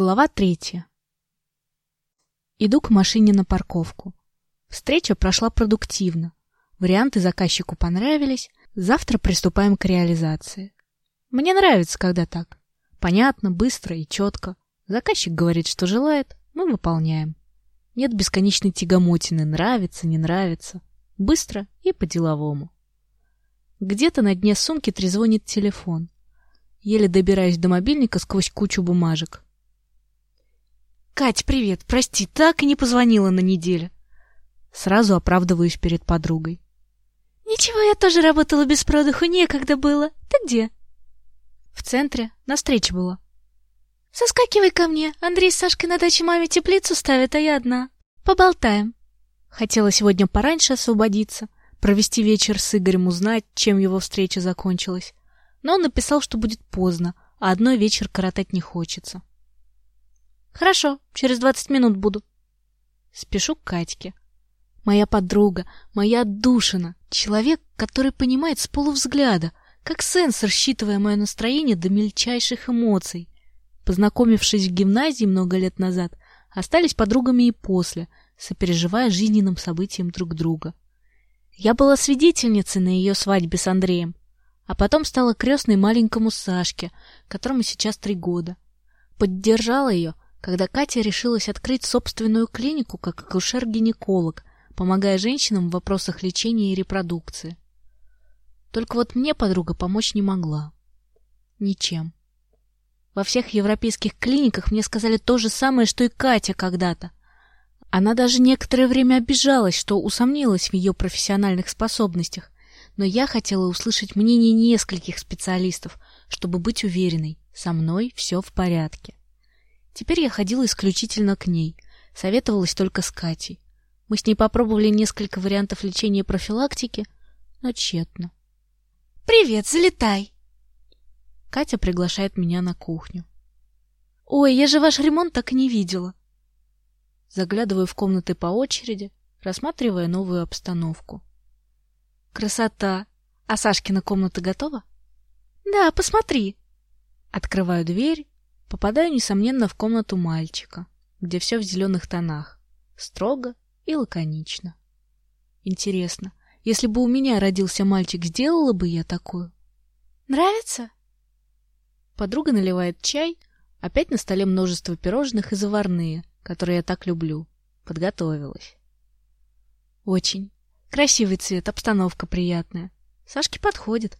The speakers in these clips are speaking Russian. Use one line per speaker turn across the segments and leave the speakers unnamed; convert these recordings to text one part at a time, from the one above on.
Глава третья. Иду к машине на парковку. Встреча прошла продуктивно. Варианты заказчику понравились. Завтра приступаем к реализации. Мне нравится, когда так. Понятно, быстро и четко. Заказчик говорит, что желает, мы выполняем. Нет бесконечной тягомотины, нравится, не нравится. Быстро и по-деловому. Где-то на дне сумки трезвонит телефон. Еле добираюсь до мобильника сквозь кучу бумажек. Кать, привет. Прости, так и не позвонила на неделю. Сразу оправдываюсь перед подругой.
Ничего, я тоже работала без продыху, некогда было. Ты где?
В центре, на встрече была.
Соскакивай ко мне. Андрей с Сашкой на даче маме теплицу ставят, а я одна. Поболтаем.
Хотела сегодня пораньше освободиться, провести вечер с Игорем, узнать, чем его встреча закончилась. Но он написал, что будет поздно, а одной вечер коротать не хочется.
Хорошо, через двадцать минут буду.
Спешу к Катьке. Моя подруга, моя отдушина, человек, который понимает с полувзгляда, как сенсор, считывая мое настроение до мельчайших эмоций. Познакомившись в гимназии много лет назад, остались подругами и после, сопереживая жизненным событиям друг друга. Я была свидетельницей на ее свадьбе с Андреем, а потом стала крестной маленькому Сашке, которому сейчас три года. Поддержала ее, когда Катя решилась открыть собственную клинику как акушер-гинеколог, помогая женщинам в вопросах лечения и репродукции. Только вот мне подруга помочь не могла. Ничем. Во всех европейских клиниках мне сказали то же самое, что и Катя когда-то. Она даже некоторое время обижалась, что усомнилась в ее профессиональных способностях, но я хотела услышать мнение нескольких специалистов, чтобы быть уверенной, со мной все в порядке. Теперь я ходила исключительно к ней, советовалась только с Катей. Мы с ней попробовали несколько вариантов лечения и профилактики, но тщетно.
Привет, залетай.
Катя приглашает меня на кухню.
Ой, я же ваш ремонт так и не видела.
Заглядываю в комнаты по очереди, рассматривая новую обстановку. Красота. А Сашкина комната готова?
Да, посмотри.
Открываю дверь Попадаю, несомненно, в комнату мальчика, где все в зеленых тонах, строго и лаконично. Интересно, если бы у меня родился мальчик, сделала бы я такую?
Нравится?
Подруга наливает чай, опять на столе множество пирожных и заварные, которые я так люблю. Подготовилась. Очень. Красивый цвет, обстановка приятная. Сашке подходит.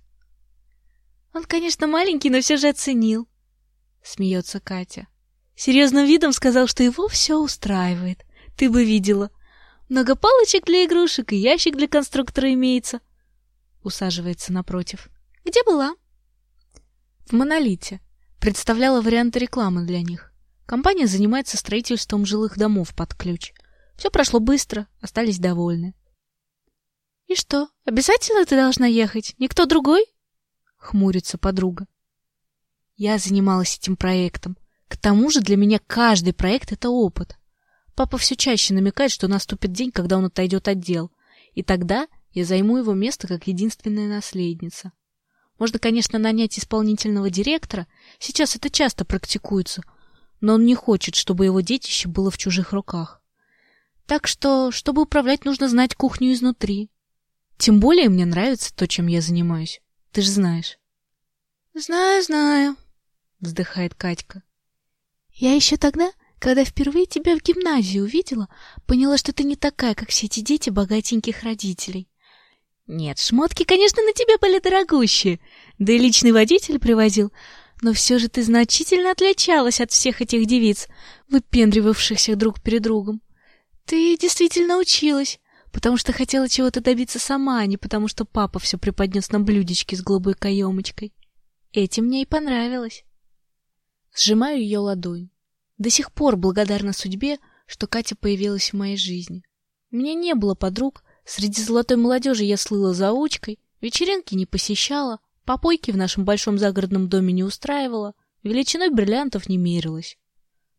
Он, конечно, маленький, но все же оценил
смеется Катя.
Серьезным видом сказал, что его все устраивает. Ты бы видела. Много палочек для игрушек и ящик для конструктора имеется.
Усаживается напротив.
Где была?
В Монолите. Представляла варианты рекламы для них. Компания занимается строительством жилых домов под ключ. Все прошло быстро, остались довольны.
И что, обязательно ты должна ехать? Никто другой?
Хмурится подруга. Я занималась этим проектом. К тому же для меня каждый проект это опыт. Папа все чаще намекает, что наступит день, когда он отойдет от дел, и тогда я займу его место как единственная наследница. Можно, конечно, нанять исполнительного директора, сейчас это часто практикуется, но он не хочет, чтобы его детище было в чужих руках. Так что, чтобы управлять, нужно знать кухню изнутри. Тем более мне нравится то, чем я занимаюсь. Ты же знаешь.
Знаю, знаю, вздыхает Катька. Я еще тогда, когда впервые тебя в гимназии увидела, поняла, что ты не такая, как все эти дети богатеньких родителей. Нет, шмотки, конечно, на тебе были дорогущие, да и личный водитель привозил, но все же ты значительно отличалась от всех этих девиц, выпендривавшихся друг перед другом. Ты действительно училась, потому что хотела чего-то добиться сама, а не потому что папа все преподнес на блюдечке с голубой каемочкой. Этим мне и понравилось. Сжимаю ее ладонь. До сих пор благодарна судьбе, что Катя появилась в моей жизни. У меня не было подруг, среди золотой молодежи я слыла заучкой, вечеринки не посещала, попойки в нашем большом загородном доме не устраивала, величиной бриллиантов не мерилась.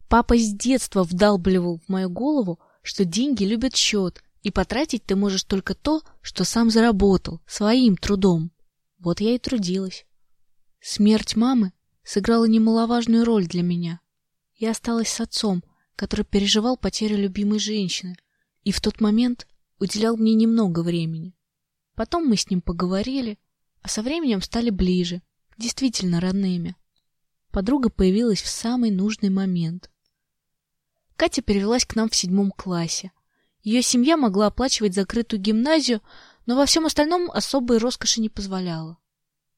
Папа с детства вдалбливал в мою голову, что деньги любят счет, и потратить ты можешь только то, что сам заработал, своим трудом. Вот я и трудилась. Смерть мамы сыграла немаловажную роль для меня.
Я осталась с отцом, который переживал потерю любимой женщины, и в тот момент уделял мне немного времени. Потом мы с ним поговорили, а со временем стали ближе, действительно родными. Подруга появилась в самый нужный момент. Катя перевелась к нам в седьмом классе. Ее семья могла оплачивать закрытую гимназию, но во всем остальном особой роскоши не позволяла.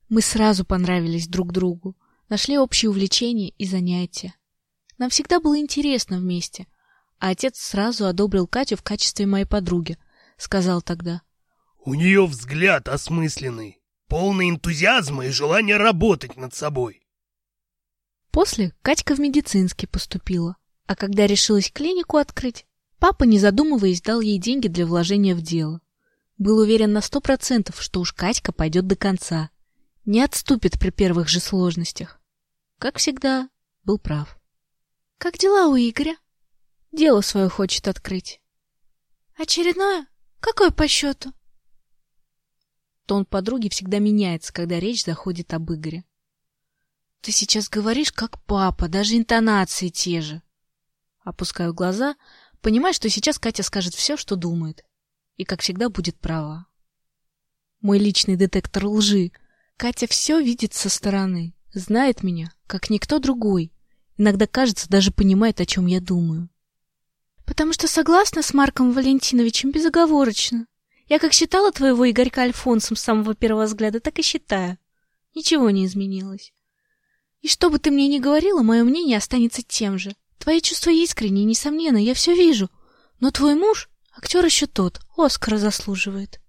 Мы сразу понравились друг другу, нашли общие увлечения и занятия. Нам всегда было интересно вместе, а отец сразу одобрил Катю в качестве моей подруги, сказал тогда.
«У нее взгляд осмысленный, полный энтузиазма и желания работать над собой».
После Катька в медицинский поступила, а когда решилась клинику открыть, папа, не задумываясь, дал ей деньги для вложения в дело. Был уверен на сто процентов, что уж Катька пойдет до конца, не отступит при первых же сложностях. Как всегда, был прав.
Как дела у Игоря?
Дело свое хочет открыть.
Очередное? Какое по счету?
Тон подруги всегда меняется, когда речь заходит об Игоре. Ты сейчас говоришь как папа, даже интонации те же. Опускаю глаза, понимая, что сейчас Катя скажет все, что думает, и, как всегда, будет права. Мой личный детектор лжи. Катя все видит со стороны, знает меня, как никто другой, Иногда, кажется, даже понимает, о чем я думаю.
Потому что согласна с Марком Валентиновичем безоговорочно. Я как считала твоего Игорька Альфонсом с самого первого взгляда, так и считаю. Ничего не изменилось. И что бы ты мне ни говорила, мое мнение останется тем же. Твои чувства искренние, несомненно, я все вижу. Но твой муж, актер еще тот, Оскара заслуживает.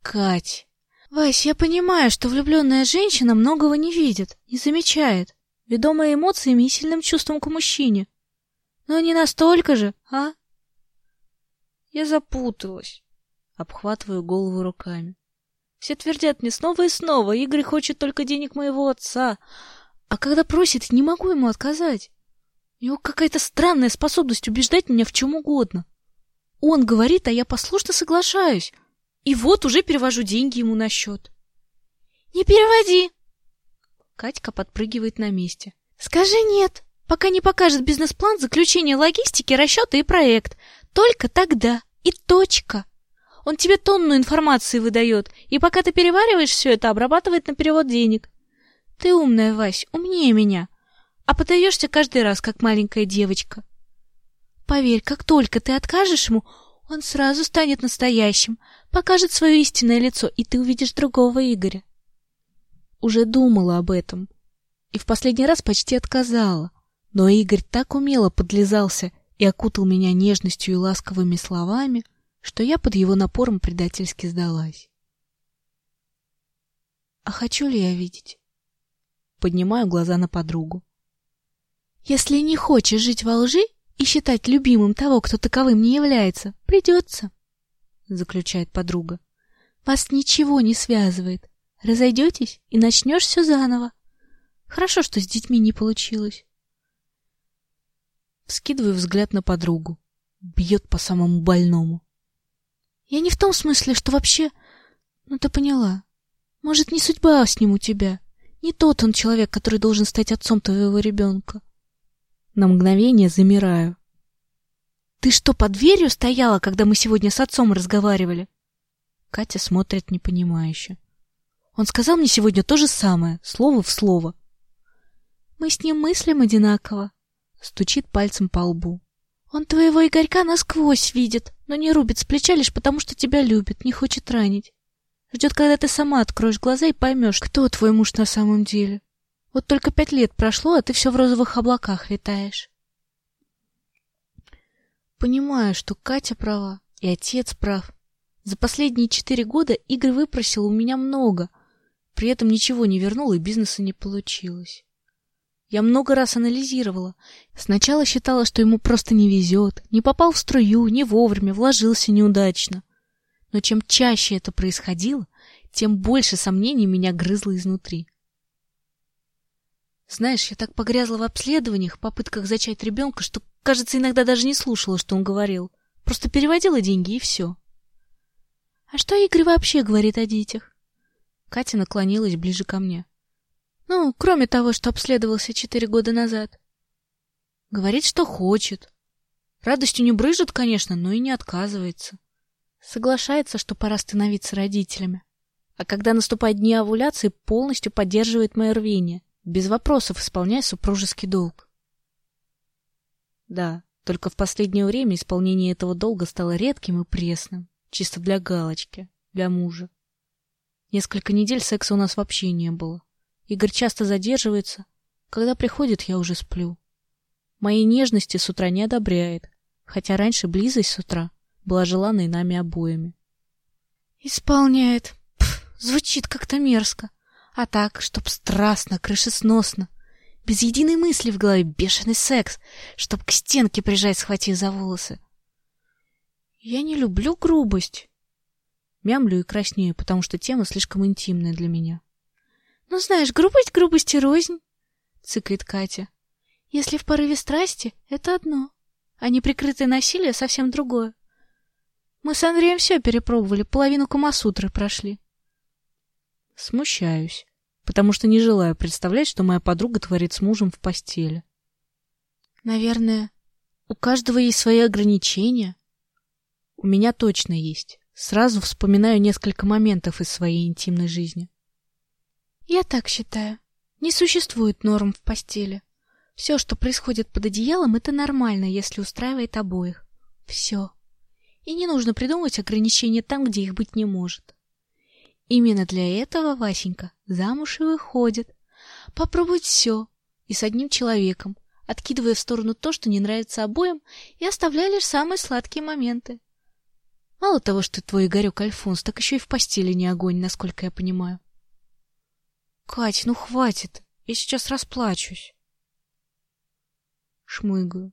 Кать.
Вась, я понимаю, что влюбленная женщина многого не видит, не замечает ведомая эмоциями и сильным чувством к мужчине. Но не настолько же, а?
Я запуталась. Обхватываю голову руками. Все твердят мне снова и снова, Игорь хочет только денег моего отца. А когда просит, не могу ему отказать. У него какая-то странная способность убеждать меня в чем угодно. Он говорит, а я послушно соглашаюсь. И вот уже перевожу деньги ему на счет.
Не переводи,
Катька подпрыгивает на месте.
Скажи нет, пока не покажет бизнес-план, заключение логистики, расчеты и проект. Только тогда. И точка. Он тебе тонну информации выдает, и пока ты перевариваешь все это, обрабатывает на перевод денег. Ты умная, Вась, умнее меня. А подаешься каждый раз, как маленькая девочка. Поверь, как только ты откажешь ему, он сразу станет настоящим, покажет свое истинное лицо, и ты увидишь другого Игоря
уже думала об этом. И в последний раз почти отказала. Но Игорь так умело подлизался и окутал меня нежностью и ласковыми словами, что я под его напором предательски сдалась. А хочу ли я видеть? Поднимаю глаза на подругу.
Если не хочешь жить во лжи и считать любимым того, кто таковым не является, придется, заключает подруга. Вас ничего не связывает, Разойдетесь и начнешь все заново. Хорошо, что с детьми не получилось.
Вскидываю взгляд на подругу. Бьет по самому больному.
Я не в том смысле, что вообще... Ну, ты поняла. Может, не судьба с ним у тебя. Не тот он человек, который должен стать отцом твоего ребенка.
На мгновение замираю.
Ты что, под дверью стояла, когда мы сегодня с отцом разговаривали?
Катя смотрит непонимающе. Он сказал мне сегодня то же самое, слово в слово.
Мы с ним мыслим одинаково.
Стучит пальцем по лбу.
Он твоего Игорька насквозь видит, но не рубит с плеча лишь потому, что тебя любит, не хочет ранить. Ждет, когда ты сама откроешь глаза и поймешь, кто твой муж на самом деле. Вот только пять лет прошло, а ты все в розовых облаках витаешь.
Понимаю, что Катя права, и отец прав. За последние четыре года Игорь выпросил у меня много — при этом ничего не вернул и бизнеса не получилось. Я много раз анализировала. Сначала считала, что ему просто не везет, не попал в струю, не вовремя, вложился неудачно. Но чем чаще это происходило, тем больше сомнений меня грызло изнутри. Знаешь, я так погрязла в обследованиях, попытках зачать ребенка, что, кажется, иногда даже не слушала, что он говорил. Просто переводила деньги и все.
А что Игорь вообще говорит о детях?
Катя наклонилась ближе ко мне.
Ну, кроме того, что обследовался четыре года назад.
Говорит, что хочет. Радостью не брыжет, конечно, но и не отказывается. Соглашается, что пора становиться родителями. А когда наступают дни овуляции, полностью поддерживает мое рвение, без вопросов исполняя супружеский долг. Да, только в последнее время исполнение этого долга стало редким и пресным, чисто для галочки, для мужа. Несколько недель секса у нас вообще не было. Игорь часто задерживается. Когда приходит, я уже сплю. Моей нежности с утра не одобряет, хотя раньше близость с утра была желанной нами обоими.
Исполняет. Пф, звучит как-то мерзко. А так, чтоб страстно, крышесносно. Без единой мысли в голове бешеный секс, чтоб к стенке прижать, схватив за волосы. Я не люблю грубость.
Мямлю и краснею, потому что тема слишком интимная для меня.
Ну, знаешь, грубость грубости рознь, цыкает Катя. Если в порыве страсти, это одно, а неприкрытое насилие совсем другое. Мы с Андреем все перепробовали, половину Камасутры прошли.
Смущаюсь, потому что не желаю представлять, что моя подруга творит с мужем в постели.
Наверное,
у каждого есть свои ограничения. У меня точно есть. Сразу вспоминаю несколько моментов из своей интимной жизни.
Я так считаю. Не существует норм в постели. Все, что происходит под одеялом, это нормально, если устраивает обоих. Все. И не нужно придумывать ограничения там, где их быть не может. Именно для этого Васенька замуж и выходит. Попробовать все и с одним человеком, откидывая в сторону то, что не нравится обоим, и оставляя лишь самые сладкие моменты. Мало того, что твой Игорек Альфонс, так еще и в постели не огонь, насколько я понимаю.
Кать, ну хватит, я сейчас расплачусь. Шмыгаю.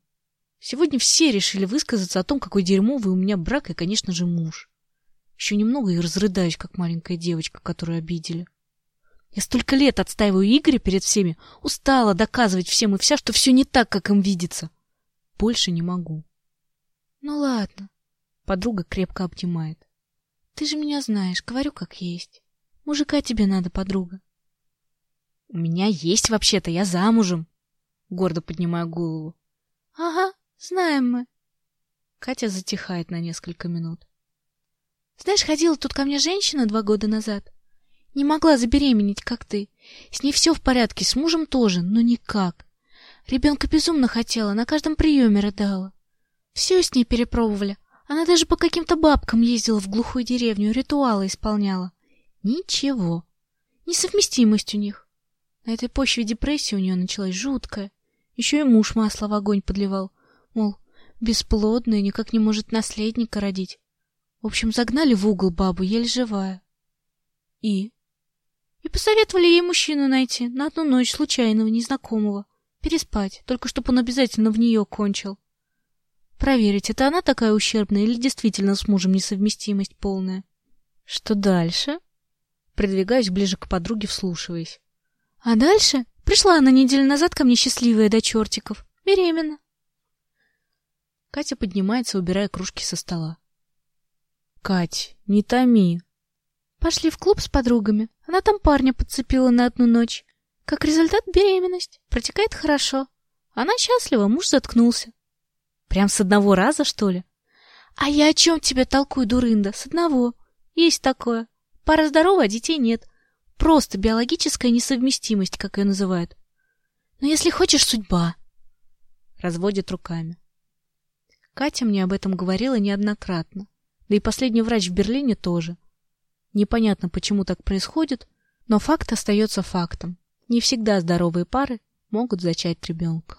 Сегодня все решили высказаться о том, какой дерьмовый у меня брак и, конечно же, муж. Еще немного и разрыдаюсь, как маленькая девочка, которую обидели. Я столько лет отстаиваю Игоря перед всеми, устала доказывать всем и вся, что все не так, как им видится. Больше не могу.
Ну ладно.
Подруга крепко обнимает.
Ты же меня знаешь, говорю как есть. Мужика тебе надо, подруга.
У меня есть вообще-то, я замужем. Гордо поднимаю голову.
Ага, знаем мы.
Катя затихает на несколько минут.
Знаешь, ходила тут ко мне женщина два года назад. Не могла забеременеть, как ты. С ней все в порядке, с мужем тоже, но никак. Ребенка безумно хотела, на каждом приеме рыдала. Все с ней перепробовали. Она даже по каким-то бабкам ездила в глухую деревню, ритуалы исполняла. Ничего. Несовместимость у них. На этой почве депрессия у нее началась жуткая. Еще и муж масло в огонь подливал. Мол, бесплодная, никак не может наследника родить. В общем, загнали в угол бабу, еле живая. И? И посоветовали ей мужчину найти на одну ночь случайного, незнакомого. Переспать, только чтобы он обязательно в нее кончил. Проверить, это она такая ущербная или действительно с мужем несовместимость полная.
Что дальше? Придвигаюсь ближе к подруге, вслушиваясь.
А дальше пришла она неделю назад ко мне счастливая до чертиков. Беременна.
Катя поднимается, убирая кружки со стола. Кать, не томи.
Пошли в клуб с подругами. Она там парня подцепила на одну ночь. Как результат беременность. Протекает хорошо. Она счастлива, муж заткнулся.
Прям с одного раза, что ли?
А я о чем тебе толкую, дурында? С одного. Есть такое. Пара здорова, а детей нет. Просто биологическая несовместимость, как ее называют. Но если хочешь, судьба.
Разводит руками. Катя мне об этом говорила неоднократно. Да и последний врач в Берлине тоже. Непонятно, почему так происходит, но факт остается фактом. Не всегда здоровые пары могут зачать ребенка.